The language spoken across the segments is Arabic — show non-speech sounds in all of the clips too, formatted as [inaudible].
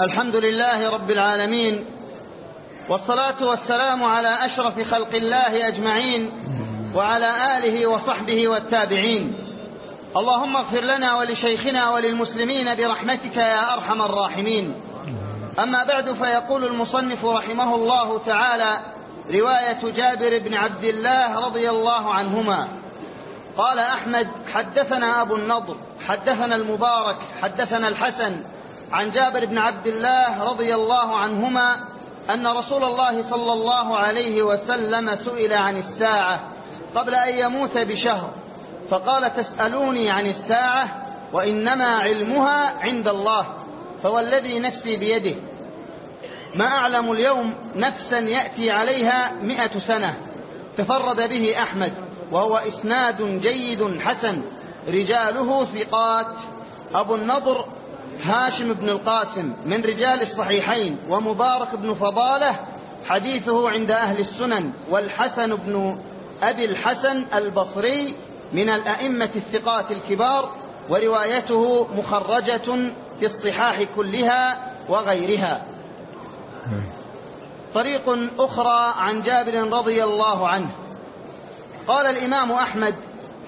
الحمد لله رب العالمين والصلاة والسلام على أشرف خلق الله أجمعين وعلى آله وصحبه والتابعين. اللهم اغفر لنا ولشيخنا وللمسلمين برحمتك يا أرحم الراحمين. أما بعد فيقول المصنف رحمه الله تعالى رواية جابر بن عبد الله رضي الله عنهما. قال أحمد حدثنا أبو النضر حدثنا المبارك حدثنا الحسن عن جابر بن عبد الله رضي الله عنهما أن رسول الله صلى الله عليه وسلم سئل عن الساعة قبل أن يموت بشهر فقال تسألوني عن الساعة وإنما علمها عند الله فوالذي نفسي بيده. ما أعلم اليوم نفسا يأتي عليها مئة سنة تفرد به أحمد وهو إسناد جيد حسن رجاله ثقات. أبو النضر هاشم بن القاسم من رجال الصحيحين ومبارك بن فضالة حديثه عند أهل السنن والحسن بن أبي الحسن البصري من الأئمة الثقات الكبار وروايته مخرجة في الصحاح كلها وغيرها. طريق أخرى عن جابر رضي الله عنه. قال الإمام أحمد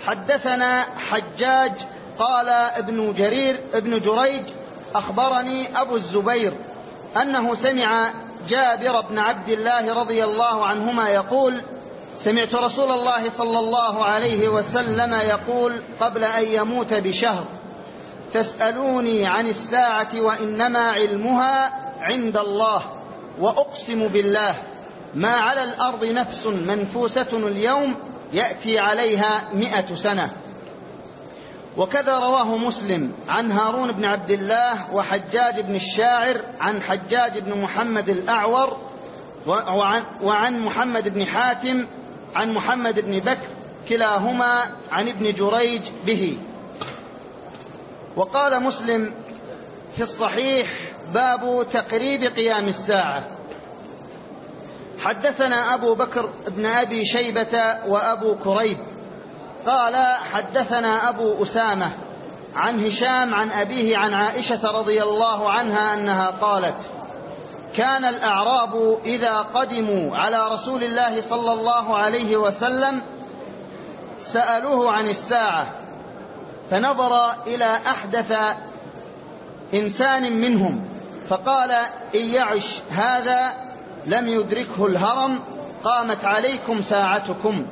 حدثنا حجاج قال ابن جرير ابن جريج أخبرني أبو الزبير أنه سمع جابر بن عبد الله رضي الله عنهما يقول سمعت رسول الله صلى الله عليه وسلم يقول قبل أن يموت بشهر تسألوني عن الساعة وإنما علمها عند الله وأقسم بالله ما على الأرض نفس منفوسة اليوم يأتي عليها مئة سنة. وكذا رواه مسلم عن هارون بن عبد الله وحجاج بن الشاعر عن حجاج بن محمد الأعور وعن, وعن محمد بن حاتم عن محمد بن بكر كلاهما عن ابن جريج به. وقال مسلم في الصحيح باب تقريب قيام الساعة. حدثنا أبو بكر بن أبي شيبة وأبو كريب. قال حدثنا أبو أسامة عن هشام عن أبيه عن عائشة رضي الله عنها أنها قالت كان الأعراب إذا قدموا على رسول الله صلى الله عليه وسلم سألوه عن الساعة فنظر إلى أحدث إنسان منهم فقال إن يعش هذا لم يدركه الهرم قامت عليكم ساعتكم.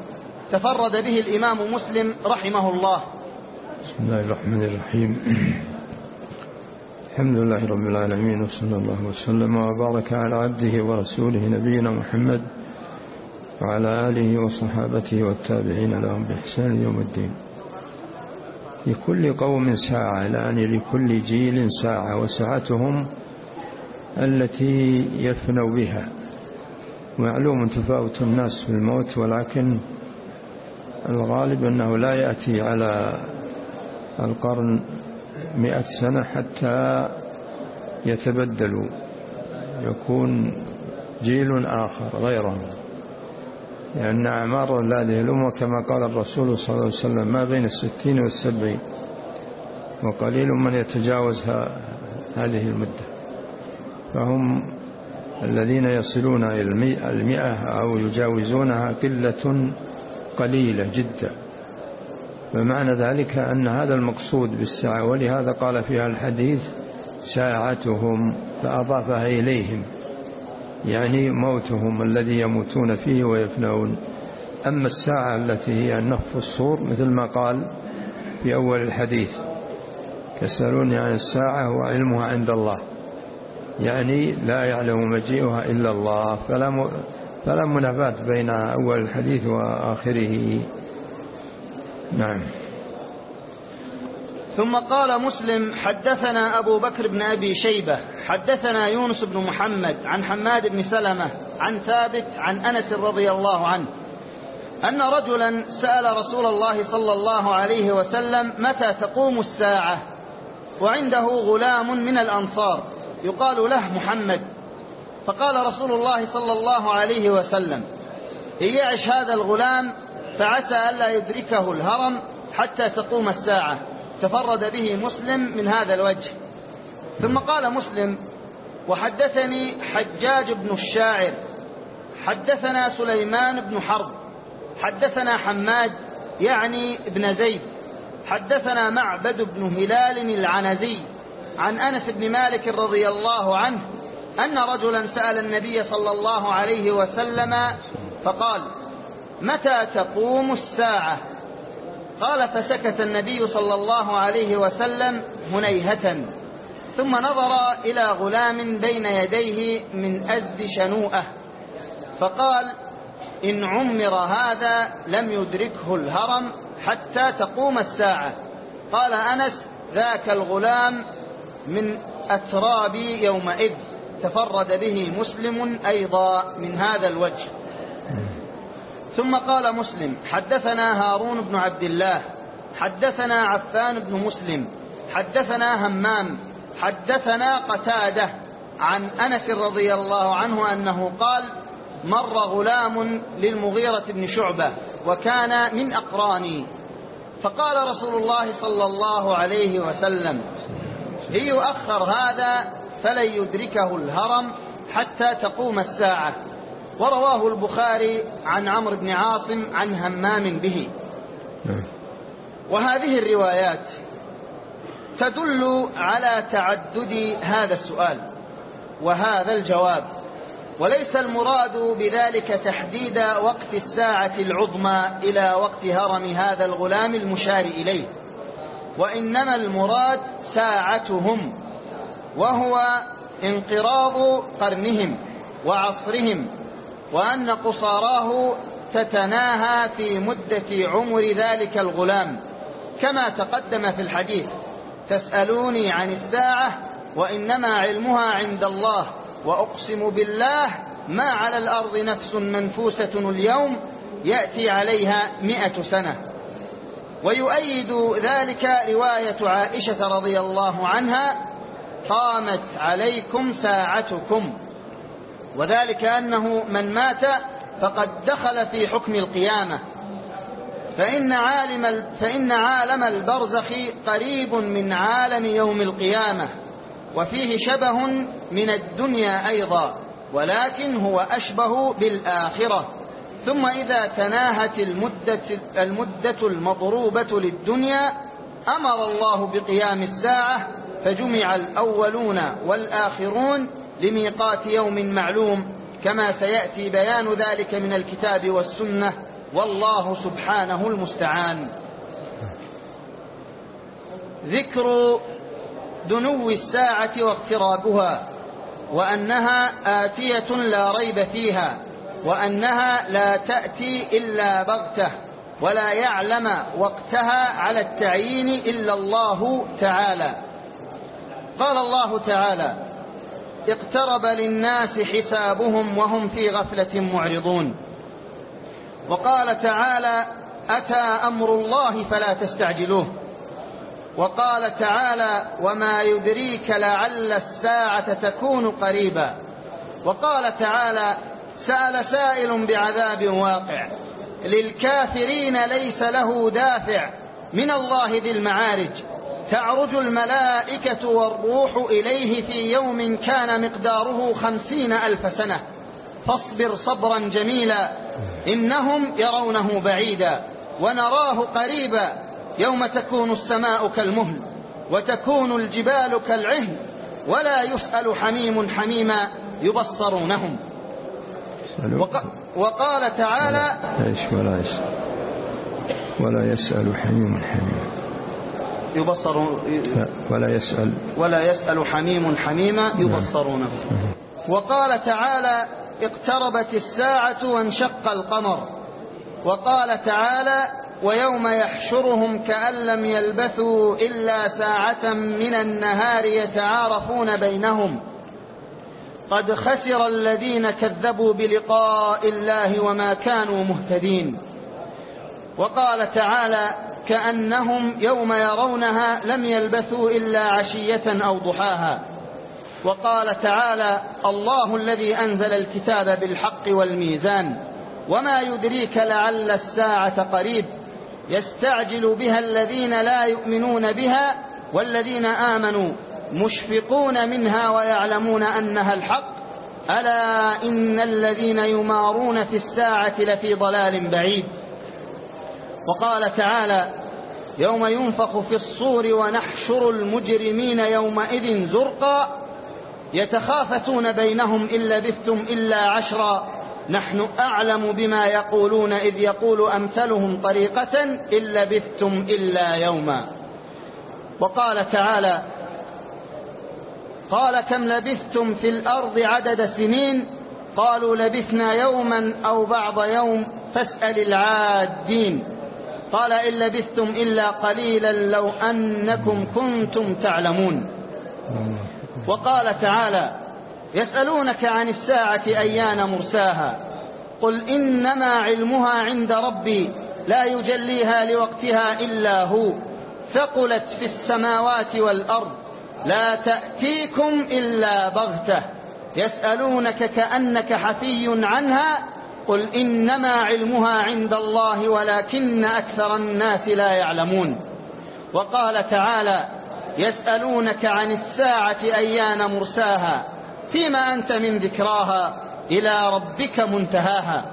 تفرد به الإمام مسلم رحمه الله. بسم الله الرحمن الرحيم. الحمد لله رب العالمين وصلى الله وسلم وبارك على عبده ورسوله نبينا محمد وعلى آله وصحابته والتابعين لهم بإحسان يوم الدين. لكل قوم ساعة يعني لكل جيل ساعة وساعتهم التي يفنوا بها. معلوم تفاوت الناس في الموت ولكن الغالب أنه لا يأتي على القرن مئة سنة حتى يتبدلوا يكون جيل آخر غيرهم. لأن أعمار هذه الأمة كما قال الرسول صلى الله عليه وسلم ما بين الستين والسبعين وقليل من يتجاوز هذه المدة. فهم الذين يصلون إلى المئة أو يجاوزونها قلة قليلة جدا. فمعنى ذلك أن هذا المقصود بالساعة ولهذا قال فيها الحديث ساعتهم فأضافها إليهم يعني موتهم الذي يموتون فيه ويفنون. أما الساعة التي هي النفخ الصور مثل ما قال في أول الحديث تسألوني عن الساعة وعلمها عند الله يعني لا يعلم مجيئها إلا الله فلا فلا منافاة بين أول الحديث وآخره. نعم. ثم قال مسلم حدثنا أبو بكر بن أبي شيبة حدثنا يونس بن محمد عن حماد بن سلمة عن ثابت عن أنس رضي الله عنه أن رجلا سأل رسول الله صلى الله عليه وسلم متى تقوم الساعة؟ وعنده غلام من الأنصار يقال له محمد. فقال رسول الله صلى الله عليه وسلم إن يعش هذا الغلام فعسى ألا يدركه الهرم حتى تقوم الساعة تفرد به مسلم من هذا الوجه. ثم قال مسلم وحدثني حجاج بن الشاعر حدثنا سليمان بن حرب حدثنا حماد يعني ابن زيد حدثنا معبد بن هلال العنزي عن أنس بن مالك رضي الله عنه أن رجلا سأل النبي صلى الله عليه وسلم فقال متى تقوم الساعة؟ قال فسكت النبي صلى الله عليه وسلم هنيهة ثم نظر إلى غلام بين يديه من أزد شنوءة فقال إن عمر هذا لم يدركه الهرم حتى تقوم الساعة. قال أنس ذاك الغلام من أترابي يومئذ. تفرد به مسلم أيضا من هذا الوجه. ثم قال مسلم حدثنا هارون بن عبد الله حدثنا عفان بن مسلم حدثنا همام حدثنا قتادة عن أنس رضي الله عنه أنه قال مر غلام للمغيرة بن شعبة وكان من أقراني. فقال رسول الله صلى الله عليه وسلم هي يؤخر هذا فلن يدركه الهرم حتى تقوم الساعة. ورواه البخاري عن عمرو بن عاصم عن همام به. وهذه الروايات تدل على تعدد هذا السؤال وهذا الجواب. وليس المراد بذلك تحديد وقت الساعة العظمى إلى وقت هرم هذا الغلام المشار إليه. وإنما المراد ساعتهم. وهو انقراض قرنهم وعصرهم وأن قصاراه تتناهى في مدة عمر ذلك الغلام. كما تقدم في الحديث تسألوني عن الساعة وإنما علمها عند الله وأقسم بالله ما على الأرض نفس منفوسة اليوم يأتي عليها مئة سنة. ويؤيد ذلك رواية عائشة رضي الله عنها قامت عليكم ساعتكم. وذلك أنه من مات فقد دخل في حكم القيامة. فإن عالم, فإن عالم البرزخ قريب من عالم يوم القيامة وفيه شبه من الدنيا أيضا ولكن هو أشبه بالآخرة. ثم إذا تناهت المدة, المدة المضروبة للدنيا أمر الله بقيام الساعة فجمع الأولون والآخرون لميقات يوم معلوم كما سيأتي بيان ذلك من الكتاب والسنة. والله سبحانه المستعان. ذكر دنو الساعة واقترابها وأنها آتية لا ريب فيها وأنها لا تأتي إلا بغتة ولا يعلم وقتها على التعيين إلا الله تعالى. قال الله تعالى اقترب للناس حسابهم وهم في غفلة معرضون. وقال تعالى أتى أمر الله فلا تستعجلوه. وقال تعالى وما يدريك لعل الساعة تكون قريبا. وقال تعالى سأل سائل بعذاب واقع للكافرين ليس له دافع من الله ذي المعارج. تعرج الملائكة والروح إليه في يوم كان مقداره خمسين ألف سنة. فاصبر صبرا جميلا إنهم يرونه بعيدا ونراه قريبا يوم تكون السماء كالمهل وتكون الجبال كالعهن ولا يسأل حميم حميما يبصرونهم. وقال تعالى إيش ولا يسأل. ولا يسأل حميم حميما يبصر ولا يسأل. ولا يسأل حميم حميما يبصرونه. وقال تعالى اقتربت الساعة وانشق القمر. وقال تعالى ويوم يحشرهم كأن لم يلبثوا إلا ساعة من النهار يتعارفون بينهم. قد خسر الذين كذبوا بلقاء الله وما كانوا مهتدين. وقال تعالى كأنهم يوم يرونها لم يلبثوا إلا عشية أو ضحاها. وقال تعالى الله الذي أنزل الكتاب بالحق والميزان وما يدريك لعل الساعة قريب يستعجل بها الذين لا يؤمنون بها والذين آمنوا مشفقون منها ويعلمون أنها الحق. ألا إن الذين يمارون في الساعة لفي ضلال بعيد. وقال تعالى يوم ينفخ في الصور ونحشر المجرمين يومئذ زرقا يتخافتون بينهم إن لبثتم إلا عشرا نحن أعلم بما يقولون إذ يقول أمثلهم طريقة إن لبثتم إلا يوما وقال تعالى قال كم لبثتم في الأرض عدد سنين قالوا لبثنا يوما أو بعض يوم فاسأل العادين قال إن لبثتم إلا قليلا لو أنكم كنتم تعلمون. وقال تعالى يسألونك عن الساعة أيان مرساها. قل إنما علمها عند ربي لا يجليها لوقتها إلا هو. ثقلت في السماوات والأرض لا تأتيكم إلا بغتة. يسألونك كأنك حفي عنها قل إنما علمها عند الله ولكن أكثر الناس لا يعلمون. وقال تعالى يسألونك عن الساعة أيان مرساها فيما أنت من ذكراها إلى ربك منتهاها.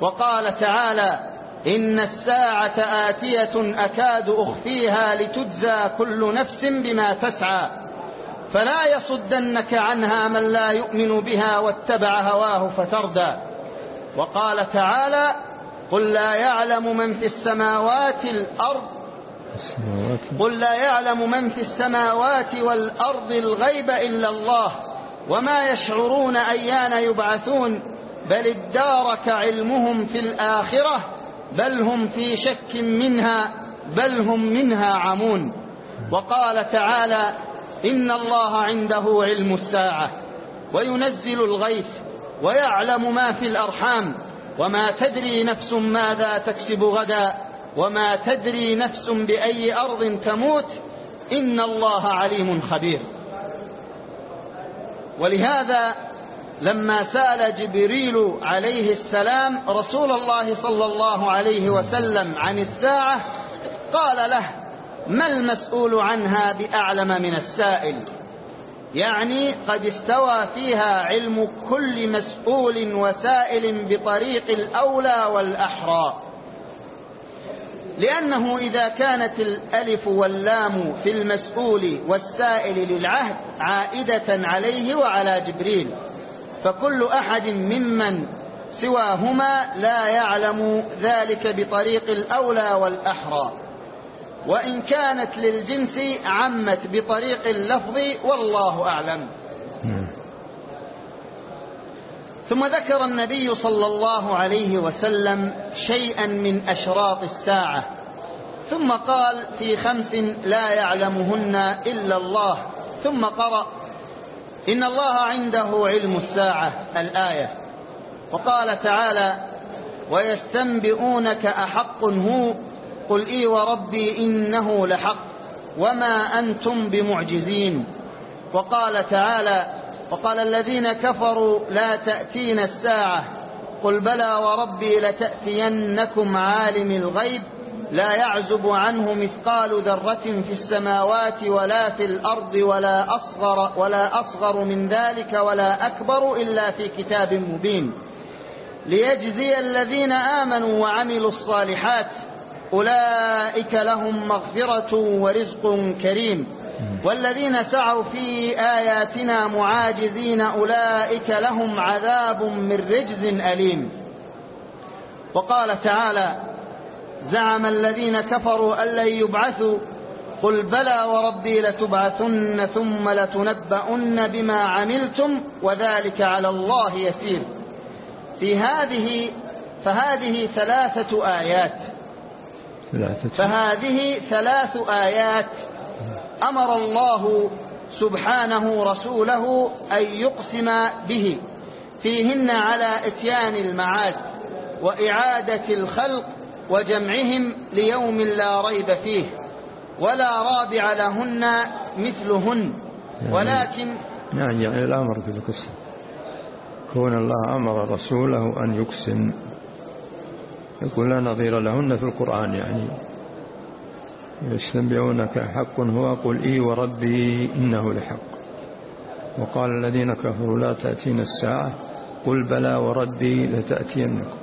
وقال تعالى إن الساعة آتية أكاد أخفيها لتجزى كل نفس بما تسعى. فلا يصدنك عنها من لا يؤمن بها واتبع هواه فتردى. وقال تعالى قل لا يعلم من في السماوات الأرض قل لا يعلم من في السماوات والأرض الغيب إلا الله وما يشعرون أيان يبعثون بل ادارك علمهم في الآخرة بل هم في شك منها بل هم منها عمون وقال تعالى إن الله عنده علم الساعة وينزل الغيث ويعلم ما في الأرحام وما تدري نفس ماذا تكسب غدا وما تدري نفس بأي أرض تموت إن الله عليم خبير. ولهذا لما سأل جبريل عليه السلام رسول الله صلى الله عليه وسلم عن الساعة قال له ما المسؤول عنها بأعلم من السائل؟ يعني قد استوى فيها علم كل مسؤول وسائل بطريق الأولى والأحرى. لأنه إذا كانت الألف واللام في المسؤول والسائل للعهد عائدة عليه وعلى جبريل فكل أحد ممن سواهما لا يعلم ذلك بطريق الأولى والأحرى. وإن كانت للجنس عمت بطريق اللفظ والله أعلم. ثم ذكر النبي صلى الله عليه وسلم شيئا من أشراط الساعة ثم قال في خمس لا يعلمهن إلا الله ثم قرأ إن الله عنده علم الساعة الآية وقال تعالى ويستنبئونك أحق هو قل إي وربي إنه لحق وما أنتم بمعجزين. وقال تعالى وقال الذين كفروا لا تأتين الساعة. قل بلى وربي لتأتينكم عالم الغيب لا يعزب عنه مثقال ذرة في السماوات ولا في الأرض ولا أصغر, ولا أصغر من ذلك ولا أكبر إلا في كتاب مبين. ليجزي الذين آمنوا وعملوا الصالحات أولئك لهم مغفرة ورزق كريم. والذين سعوا في آياتنا معاجزين أولئك لهم عذاب من رجز أليم. وقال تعالى زعم الذين كفروا أن لن يبعثوا. قل بلى وربي لتبعثن ثم لتنبؤن بما عملتم وذلك على الله يسير. في هذه فهذه ثلاثة آيات. فهذه ثلاث آيات أمر الله سبحانه رسوله أن يقسم به. فيهن على إتيان المعاد وإعادة الخلق وجمعهم ليوم لا ريب فيه ولا رابع لهن مثلهن. ولكن نعم يعني الأمر في القسم كون الله أمر رسوله أن يقسم. يقول لا نظير لهن في القرآن يعني. يستنبئونك حق هو قل إي وربي إنه لحق. وقال الذين كفروا لا تأتينا الساعة قل بلى وربي لتأتينكم.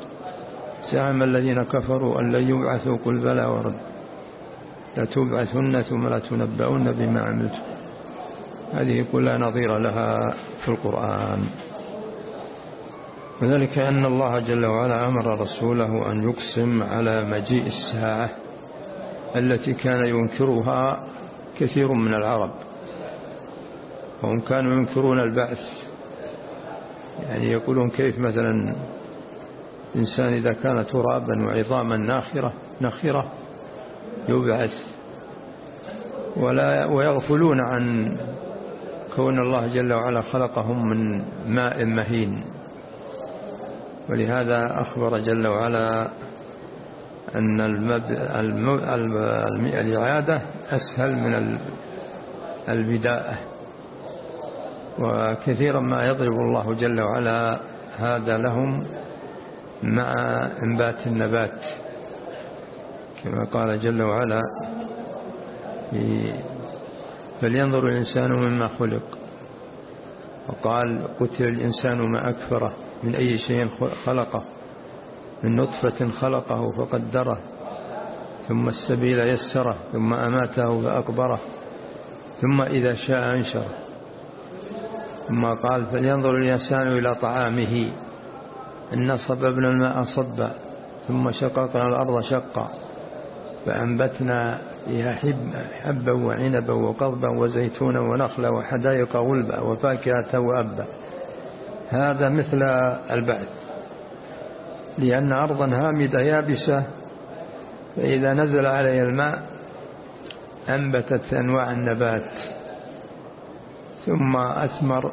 زعم الذين كفروا أن لن يبعثوا قل بلى وربي. لتبعثن ثم لتنبؤن بما عملتم. هذه كلها نظير لها في القرآن. وذلك أن الله جل وعلا أمر رسوله أن يقسم على مجيء الساعة التي كان ينكرها كثير من العرب. وهم كانوا ينكرون البعث. يعني يقولون كيف مثلا إنسان إذا كان ترابا وعظاما ناخرة ناخرة يبعث. ولا ويغفلون عن كون الله جل وعلا خلقهم من ماء مهين. ولهذا أخبر جل وعلا أن الإعادة أسهل من البداءة وكثيرا ما يضرب الله جل وعلا هذا لهم مع إنبات النبات. كما قال جل وعلا فلينظر الإنسان مما خلق. وقال قتل الإنسان ما أكفره. من أي شيء خلقه من نطفة خلقه فقدره ثم السبيل يسره ثم أماته فأكبره ثم إذا شاء أنشره. ثم قال فلينظر الإنسان إلى طعامه. إن صببنا الماء صبا ثم شققنا الأرض شقا فأنبتنا فيها حبا وعنبا وقضبا وزيتونا ونخلا وحدائق غلبا وفاكهة وأبا. هذا مثل البعث. لأن أرضا هامدة يابسة فإذا نزل عليها الماء أنبتت أنواع النبات ثم أثمر.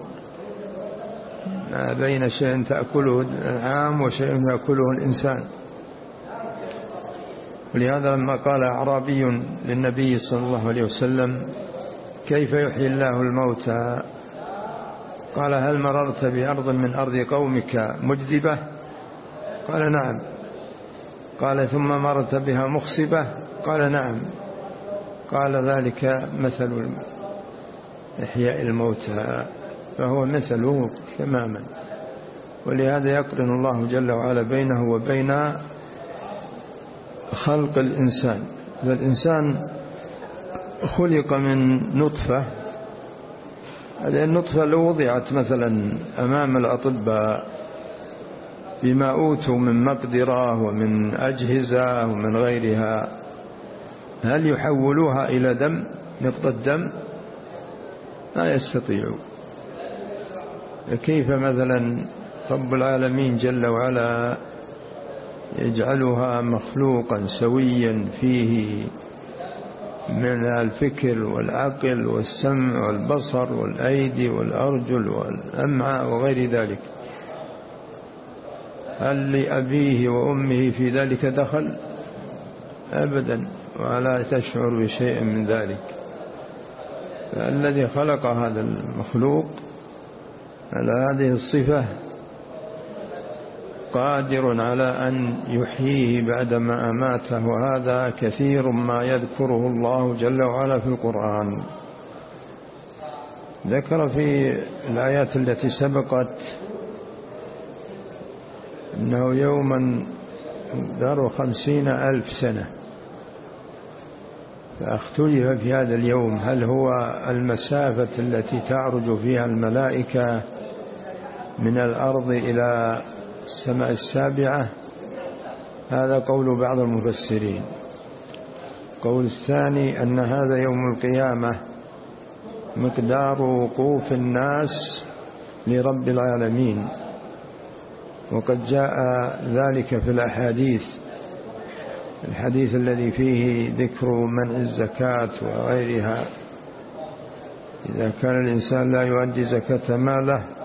بين شيء تأكله العام وشيء يأكله الإنسان. ولهذا لما قال أعرابي للنبي صلى الله عليه وسلم كيف يحيي الله الموتى؟ قال هل مررت بأرض من أرض قومك مجذبة؟ قال نعم. قال ثم مررت بها مخصبة؟ قال نعم. قال ذلك مثل إحياء الموتى فهو مثله تماما. ولهذا يقرن الله جل وعلا بينه وبين خلق الإنسان. فالإنسان خلق من نطفة هذه النطفة لو وضعت مثلا أمام الأطباء بما أوتوا من مقدرة ومن أجهزة ومن غيرها هل يحولوها إلى دم نقطة دم؟ لا يستطيعوا. كيف مثلا رب العالمين جل وعلا يجعلها مخلوقا سويا فيه من الفكر والعقل والسمع والبصر والأيدي والأرجل والأمعاء وغير ذلك. هل لأبيه وأمه في ذلك دخل؟ أبدا ولا تشعر بشيء من ذلك. فالذي خلق هذا المخلوق على هذه الصفة قادر على أن يحييه بعدما أماته وهذا كثير ما يذكره الله جل وعلا في القرآن. ذكر في الآيات التي سبقت أنه يوما دار خمسين ألف سنة. فاختلف في هذا اليوم هل هو المسافة التي تعرج فيها الملائكة من الأرض إلى السماء السابعة. هذا قول بعض المفسرين. قول الثاني أن هذا يوم القيامة مقدار وقوف الناس لرب العالمين. وقد جاء ذلك في الأحاديث. الحديث الذي فيه ذكر منع الزكاة وغيرها. إذا كان الإنسان لا يؤدي زكاة ماله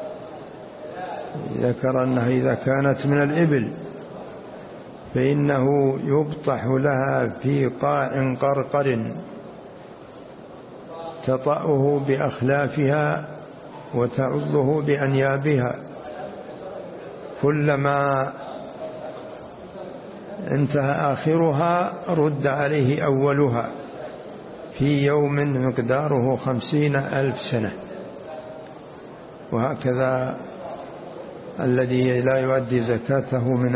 ذكر أنها إذا كانت من الإبل فإنه يبطح لها في قاع قرقر تطأه بأخلافها وتعضه بأنيابها. كلما انتهى آخرها رد عليه أولها في يوم مقداره خمسين ألف سنة. وهكذا الذي لا يؤدي زكاته من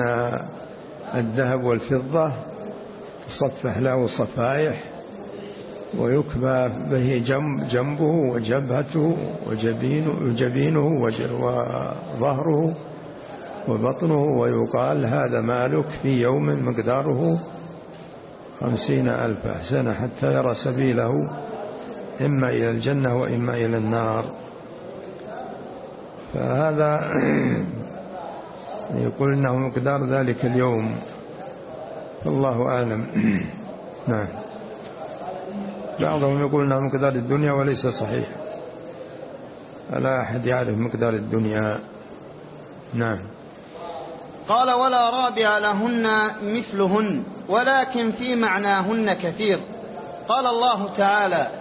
الذهب والفضة تصفح له صفائح ويكبى به جنب جنبه وجبهته وجبينه, وجبينه وظهره وبطنه ويقال هذا مالك في يوم مقداره خمسين ألف سنة حتى يرى سبيله إما إلى الجنة وإما إلى النار. فهذا [clears throat] يقول إنه مقدار ذلك اليوم. والله أعلم. [clears throat] نعم. بعضهم يقول إنه مقدار الدنيا وليس صحيح. فلا أحد يعرف مقدار الدنيا. نعم. قال ولا رابع لهن مثلهن ولكن في معناهن كثير. قال الله تعالى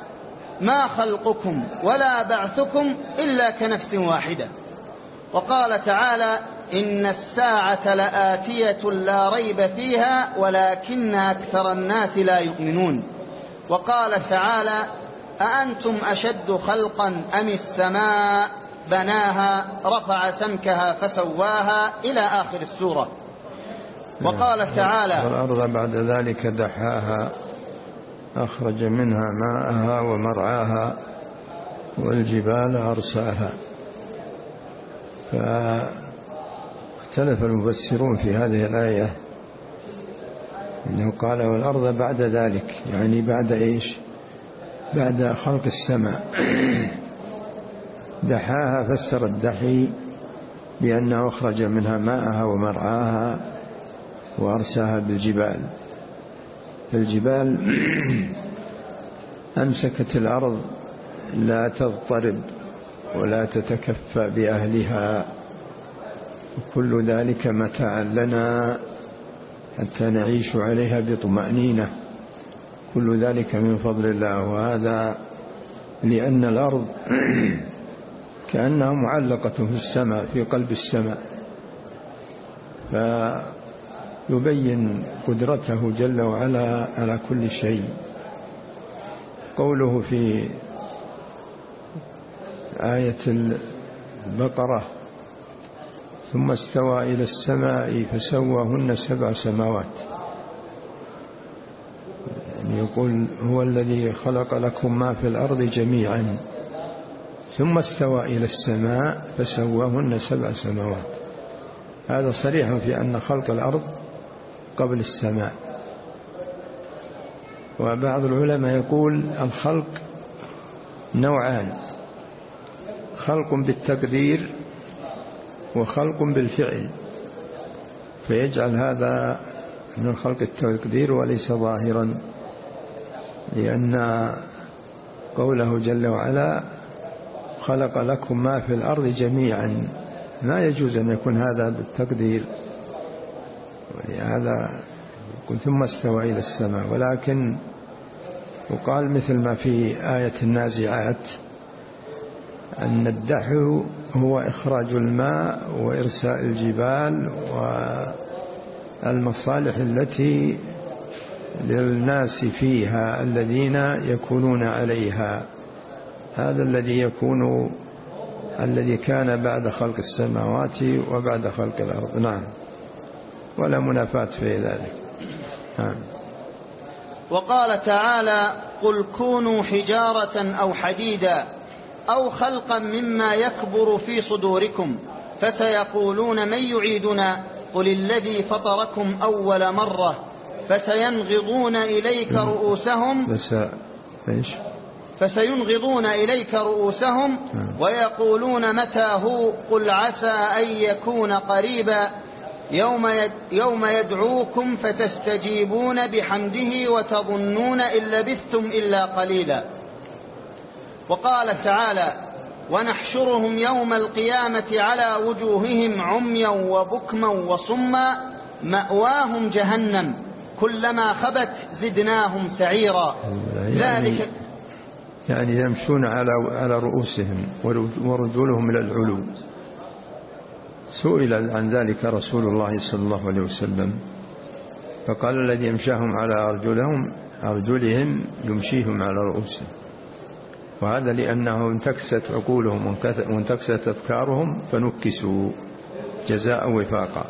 ما خلقكم ولا بعثكم إلا كنفس واحدة. وقال تعالى إن الساعة لآتية لا ريب فيها ولكن أكثر الناس لا يؤمنون. وقال تعالى أأنتم أشد خلقا أم السماء؟ بناها رفع سمكها فسواها إلى آخر السورة. وقال تعالى والأرض بعد ذلك دحاها. أخرج منها ماءها ومرعاها والجبال أرساها. فاختلف المفسرون في هذه الآية إنه قال والأرض بعد ذلك يعني بعد إيش؟ بعد خلق السماء. [clears throat] دحاها فسر الدحي بأنه أخرج منها ماءها ومرعاها وأرساها بالجبال. الجبال [clears throat] أمسكت الأرض لا تضطرب ولا تتكفى بأهلها وكل ذلك متاعا لنا حتى نعيش عليها بطمأنينة. كل ذلك من فضل الله وهذا لأن الأرض [clears throat] كأنها معلقة في السماء في قلب السماء. فيبين قدرته جل وعلا على كل شيء. قوله في آية البقرة ثم استوى إلى السماء فسواهن سبع سماوات. يعني يقول هو الذي خلق لكم ما في الأرض جميعا. ثم استوى إلى السماء فسواهن سبع سماوات. هذا صريح في أن خلق الأرض قبل السماء. وبعض العلماء يقول الخلق نوعان خلق بالتقدير وخلق بالفعل. فيجعل هذا من خلق التقدير وليس ظاهرا لأن قوله جل وعلا خلق لكم ما في الأرض جميعا. ما يجوز أن يكون هذا بالتقدير. ولهذا يقول ثم استوى إلى السماء. ولكن وقال مثل ما في آية النازعات أن الدحو هو إخراج الماء وإرساء الجبال والمصالح التي للناس فيها الذين يكونون عليها. هذا الذي يكون الذي كان بعد خلق السماوات وبعد خلق الأرض. نعم. ولا منافاة في ذلك. نعم. وقال تعالى قل كونوا حجارة أو حديدا أو خلقا مما يكبر في صدوركم فسيقولون من يعيدنا؟ قل الذي فطركم أول مرة فسينغضون إليك نعم. رؤوسهم بس إيش؟ فسينغضون إليك رؤوسهم نعم. ويقولون متى هو؟ قل عسى أن يكون قريبا يوم يوم يدعوكم فتستجيبون بحمده وتظنون إن لبثتم إلا قليلا. وقال تعالى ونحشرهم يوم القيامة على وجوههم عميا وبكما وصما مأواهم جهنم كلما خبت زدناهم سعيرا. يعني ذلك يعني يمشون على على رؤوسهم ورجلهم إلى العلو. سئل عن ذلك رسول الله صلى الله عليه وسلم فقال الذي يمشاهم على أرجلهم أرجلهم يمشيهم على رؤوسهم. وهذا لأنه انتكست عقولهم وانتكست أفكارهم فنكسوا جزاء وفاقا.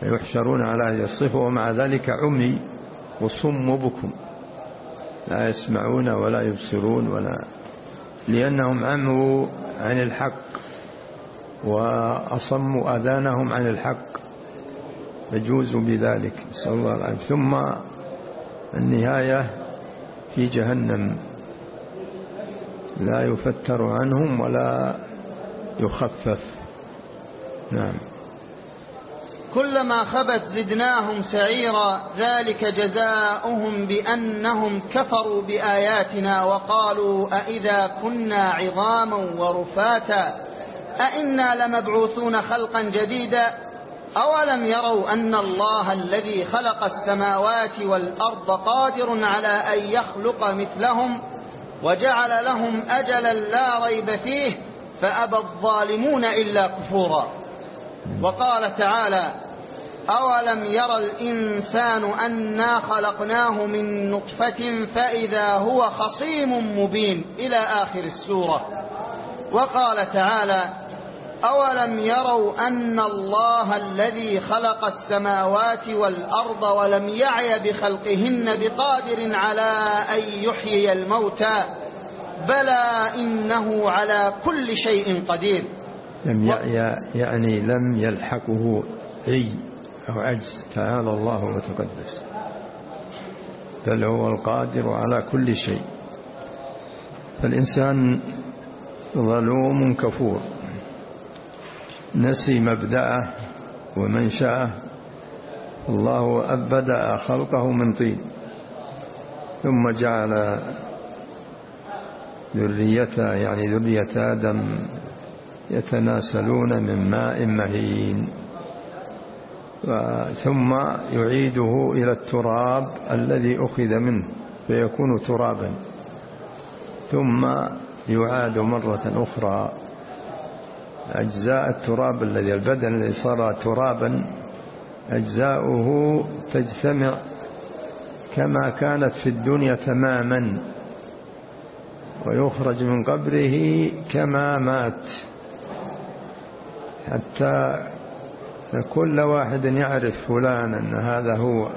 فيحشرون على هذه الصفة ومع ذلك عمي وصم بكم. لا يسمعون ولا يبصرون ولا لأنهم عموا عن الحق. وأصموا أذانهم عن الحق. فجوزوا بذلك. صلى الله عليه وسلم ثم النهاية في جهنم. لا يفتر عنهم ولا يخفف. نعم. كلما خبت زدناهم سعيرا ذلك جزاؤهم بأنهم كفروا بآياتنا وقالوا أئذا كنا عظاما ورفاتا. أئنا لمبعوثون خلقا جديدا أولم يروا أن الله الذي خلق السماوات والأرض قادر على أن يخلق مثلهم وجعل لهم أجلا لا ريب فيه فأبى الظالمون إلا كفورا. وقال تعالى أولم يرى الإنسان أنا خلقناه من نطفة فإذا هو خصيم مبين إلى آخر السورة. وقال تعالى أولم يروا أن الله الذي خلق السماوات والأرض ولم يعي بخلقهن بقادر على أن يحيي الموتى بلى إنه على كل شيء قدير. لم يعي يعني لم يلحقه عي أو عجز تعالى الله وتقدس بل هو القادر على كل شيء. فالإنسان ظلوم كفور. نسي مبدأه ومنشأه. الله أبدأ خلقه من طين ثم جعل ذريته يعني ذرية آدم يتناسلون من ماء مهين. ثم يعيده إلى التراب الذي أخذ منه فيكون ترابا. ثم يعاد مرة أخرى. أجزاء التراب الذي البدن الذي صار ترابا أجزاؤه تجتمع كما كانت في الدنيا تماما ويخرج من قبره كما مات. حتى كل واحد يعرف فلان أن هذا هو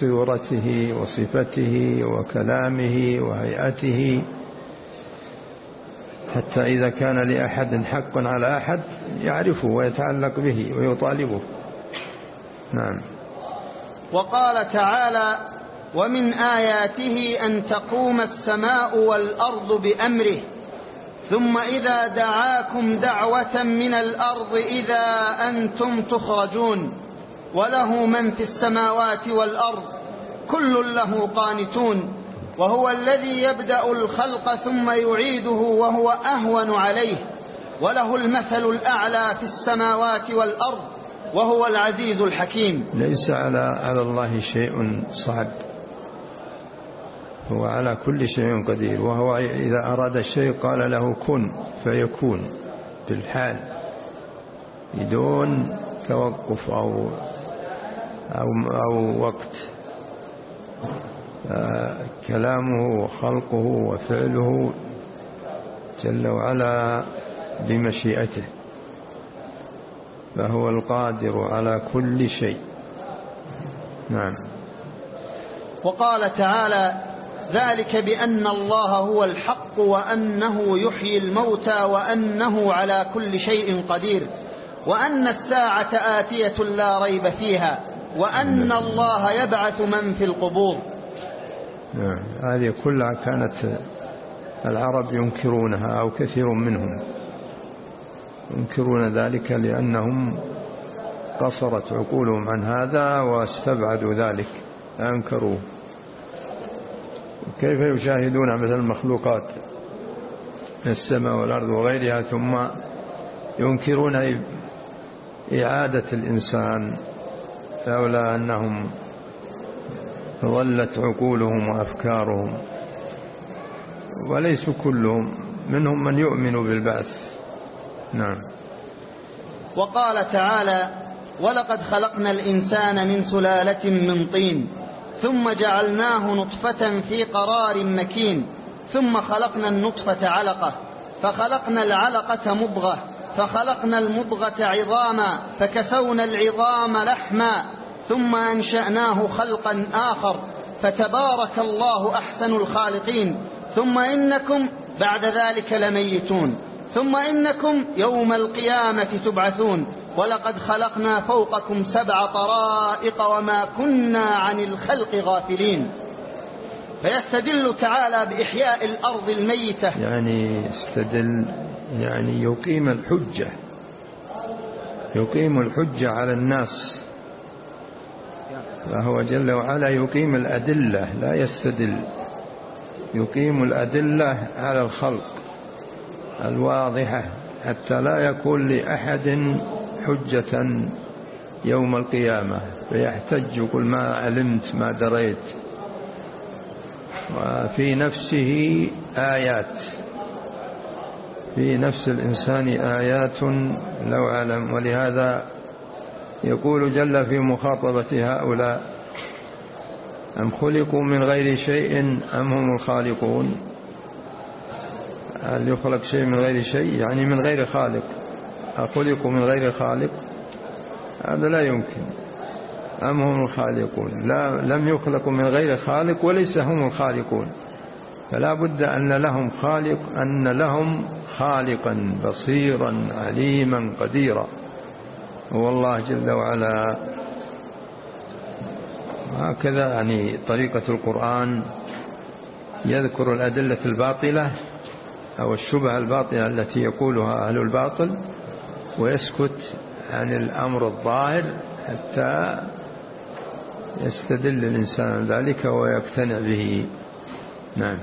صورته وصفته وكلامه وهيئته. حتى إذا كان لأحد حق على أحد يعرفه ويتعلق به ويطالبه. نعم. وقال تعالى ومن آياته أن تقوم السماء والأرض بأمره ثم إذا دعاكم دعوة من الأرض إذا أنتم تخرجون وله من في السماوات والأرض كل له قانتون. وهو الذي يبدأ الخلق ثم يعيده وهو أهون عليه. وله المثل الأعلى في السماوات والأرض وهو العزيز الحكيم. ليس على على الله شيء صعب. هو على كل شيء قدير. وهو إذا أراد الشيء قال له كن فيكون بالحال. بدون توقف أو أو, أو وقت. كلامه وخلقه وفعله جل وعلا بمشيئته فهو القادر على كل شيء. نعم. وقال تعالى ذلك بأن الله هو الحق وأنه يحيي الموتى وأنه على كل شيء قدير وأن الساعة آتية لا ريب فيها وأن الله يبعث من في القبور. نعم. هذه كلها كانت العرب ينكرونها أو كثير منهم ينكرون ذلك لأنهم قصرت عقولهم عن هذا واستبعدوا ذلك أنكروه كيف يشاهدون مثل المخلوقات السماء والأرض وغيرها ثم ينكرون إعادة الإنسان لولا أنهم ظلت عقولهم وأفكارهم وليسوا كلهم منهم من يؤمن بالبعث نعم. وقال تعالى ولقد خلقنا الإنسان من سلالة من طين ثم جعلناه نطفة في قرار مكين ثم خلقنا النطفة علقة فخلقنا العلقة مضغة فخلقنا المضغة عظاما فكسونا العظام لحما ثم أنشأناه خلقا آخر فتبارك الله أحسن الخالقين. ثم إنكم بعد ذلك لميتون. ثم إنكم يوم القيامة تبعثون. ولقد خلقنا فوقكم سبع طرائق وما كنا عن الخلق غافلين. فيستدل تعالى بإحياء الأرض الميتة. يعني استدل يعني يقيم الحجة يقيم الحجة على الناس. فهو جل وعلا يقيم الأدلة لا يستدل. يقيم الأدلة على الخلق الواضحة حتى لا يكون لأحد حجة يوم القيامة فيحتج يقول ما علمت ما دريت. وفي نفسه آيات. في نفس الإنسان آيات لو علم ولهذا يقول جل في مخاطبة هؤلاء أم خلقوا من غير شيء أم هم الخالقون؟ هل يخلق شيء من غير شيء؟ يعني من غير خالق. أخلقوا من غير خالق؟ هذا لا يمكن. أم هم الخالقون؟ لا لم يخلقوا من غير خالق وليس هم الخالقون. فلا بد أن لهم خالق أن لهم خالقا بصيرا عليما قديرا. هو الله جل وعلا هكذا يعني طريقة القرآن يذكر الأدلة الباطلة أو الشبهة الباطلة التي يقولها أهل الباطل ويسكت عن الأمر الظاهر حتى يستدل الإنسان ذلك ويقتنع به. نعم.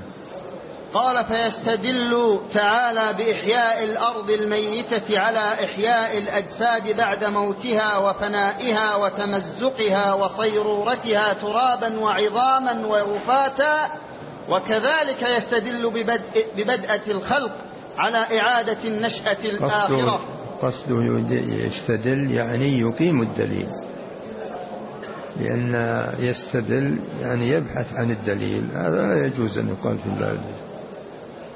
قال فيستدل تعالى بإحياء الأرض الميتة على إحياء الأجساد بعد موتها وفنائها وتمزقها وصيرورتها ترابا وعظاما ورفاتا وكذلك يستدل ببدء ببدءة الخلق على إعادة النشأة الآخرة. قصده يستدل يعني يقيم الدليل لأن يستدل يعني يبحث عن الدليل هذا لا يجوز أن يقال في الله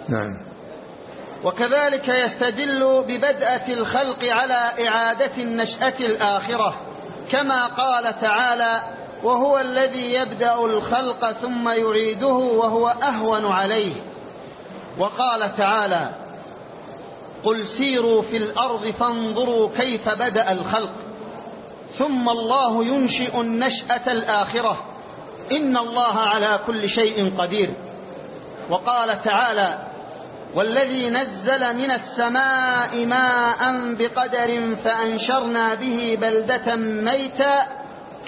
نعم. وكذلك يستدل ببدءة الخلق على إعادة النشأة الآخرة كما قال تعالى وهو الذي يبدأ الخلق ثم يعيده وهو أهون عليه. وقال تعالى قل سيروا في الأرض فانظروا كيف بدأ الخلق ثم الله ينشئ النشأة الآخرة إن الله على كل شيء قدير. وقال تعالى والذي نزل من السماء ماء بقدر فأنشرنا به بلدة ميتا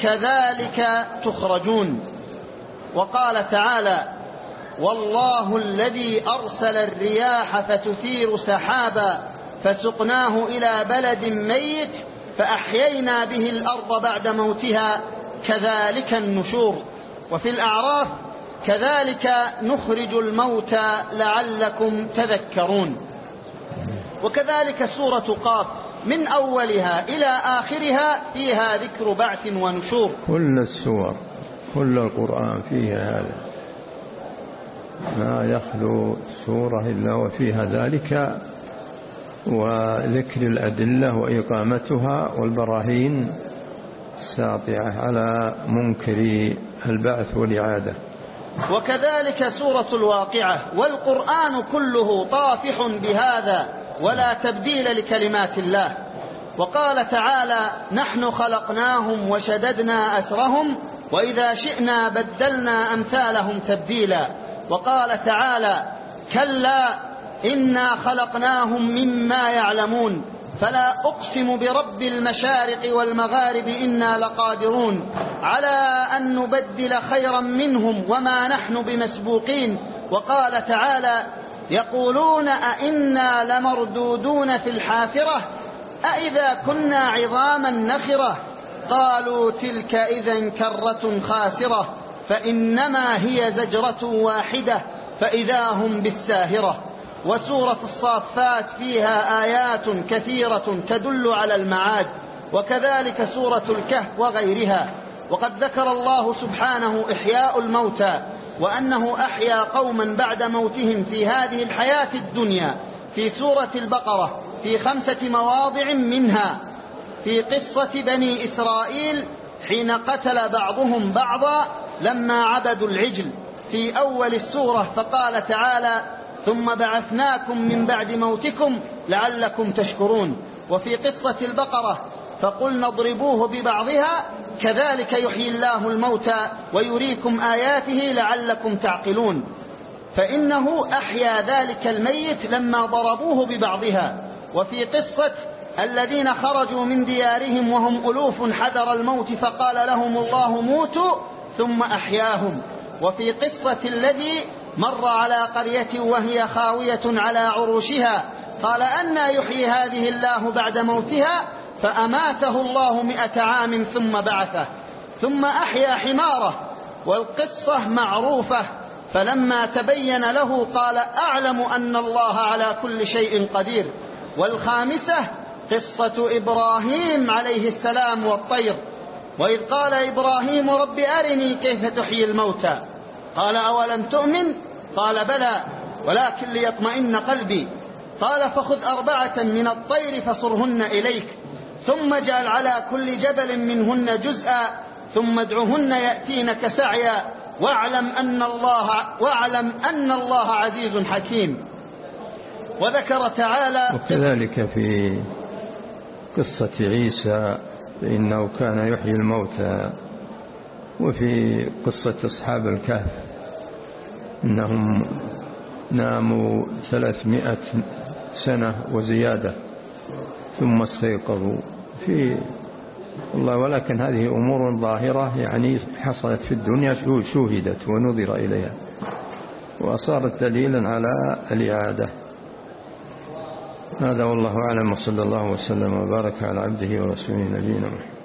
كذلك تخرجون. وقال تعالى والله الذي أرسل الرياح فتثير سحابا فسقناه إلى بلد ميت فأحيينا به الأرض بعد موتها كذلك النشور وفي الأعراف كذلك نخرج الموتى لعلكم تذكرون. وكذلك سورة قاف من أولها إلى آخرها فيها ذكر بعث ونشور. كل السور كل القرآن فيها هذا. ما يخلو سورة إلا وفيها ذلك وذكر الأدلة وإقامتها والبراهين الساطعة على منكر البعث والإعادة. وكذلك سورة الواقعة والقرآن كله طافح بهذا ولا تبديل لكلمات الله. وقال تعالى نحن خلقناهم وشددنا أسرهم وإذا شئنا بدلنا أمثالهم تبديلا. وقال تعالى كلا إنا خلقناهم مما يعلمون. فلا أقسم برب المشارق والمغارب إنا لقادرون على أن نبدل خيرا منهم وما نحن بمسبوقين. وقال تعالى يقولون أئنا لمردودون في الحافرة؟ أئذا كنا عظاما نخرة؟ قالوا تلك إذا كرة خاسرة فإنما هي زجرة واحدة فإذا هم بالساهرة. وسورة الصافات فيها آيات كثيرة تدل على المعاد وكذلك سورة الكهف وغيرها. وقد ذكر الله سبحانه إحياء الموتى وأنه أحيا قوما بعد موتهم في هذه الحياة الدنيا في سورة البقرة في خمسة مواضع منها. في قصة بني إسرائيل حين قتل بعضهم بعضا لما عبدوا العجل. في أول السورة فقال تعالى ثم بعثناكم من بعد موتكم لعلكم تشكرون. وفي قصة البقرة فقلنا اضربوه ببعضها كذلك يحيي الله الموتى ويريكم آياته لعلكم تعقلون. فإنه أحيا ذلك الميت لما ضربوه ببعضها. وفي قصة الذين خرجوا من ديارهم وهم ألوف حذر الموت فقال لهم الله موتوا ثم أحياهم. وفي قصة الذي مر على قرية وهي خاوية على عروشها قال أنا يحيي هذه الله بعد موتها فأماته الله مئة عام ثم بعثه ثم أحيا حماره والقصة معروفة فلما تبين له قال أعلم أن الله على كل شيء قدير والخامسة قصة إبراهيم عليه السلام والطير وإذ قال إبراهيم رب أرني كيف تحيي الموتى قال أولم تؤمن؟ قال بلى ولكن ليطمئن قلبي. قال فخذ أربعة من الطير فصرهن إليك ثم اجعل على كل جبل منهن جزءا ثم ادعهن يأتينك سعيا. واعلم أن الله, واعلم أن الله عزيز حكيم. وذكر تعالى وكذلك في قصة عيسى فإنه كان يحيي الموتى. وفي قصة أصحاب الكهف. إنهم ناموا ثلاثمائة سنة وزيادة ثم استيقظوا. في الله ولكن هذه أمور ظاهرة يعني حصلت في الدنيا شوهدت ونظر إليها وصارت دليلا على الإعادة. هذا والله أعلم وصلى الله وسلم وبارك على عبده ورسوله نبينا محمد.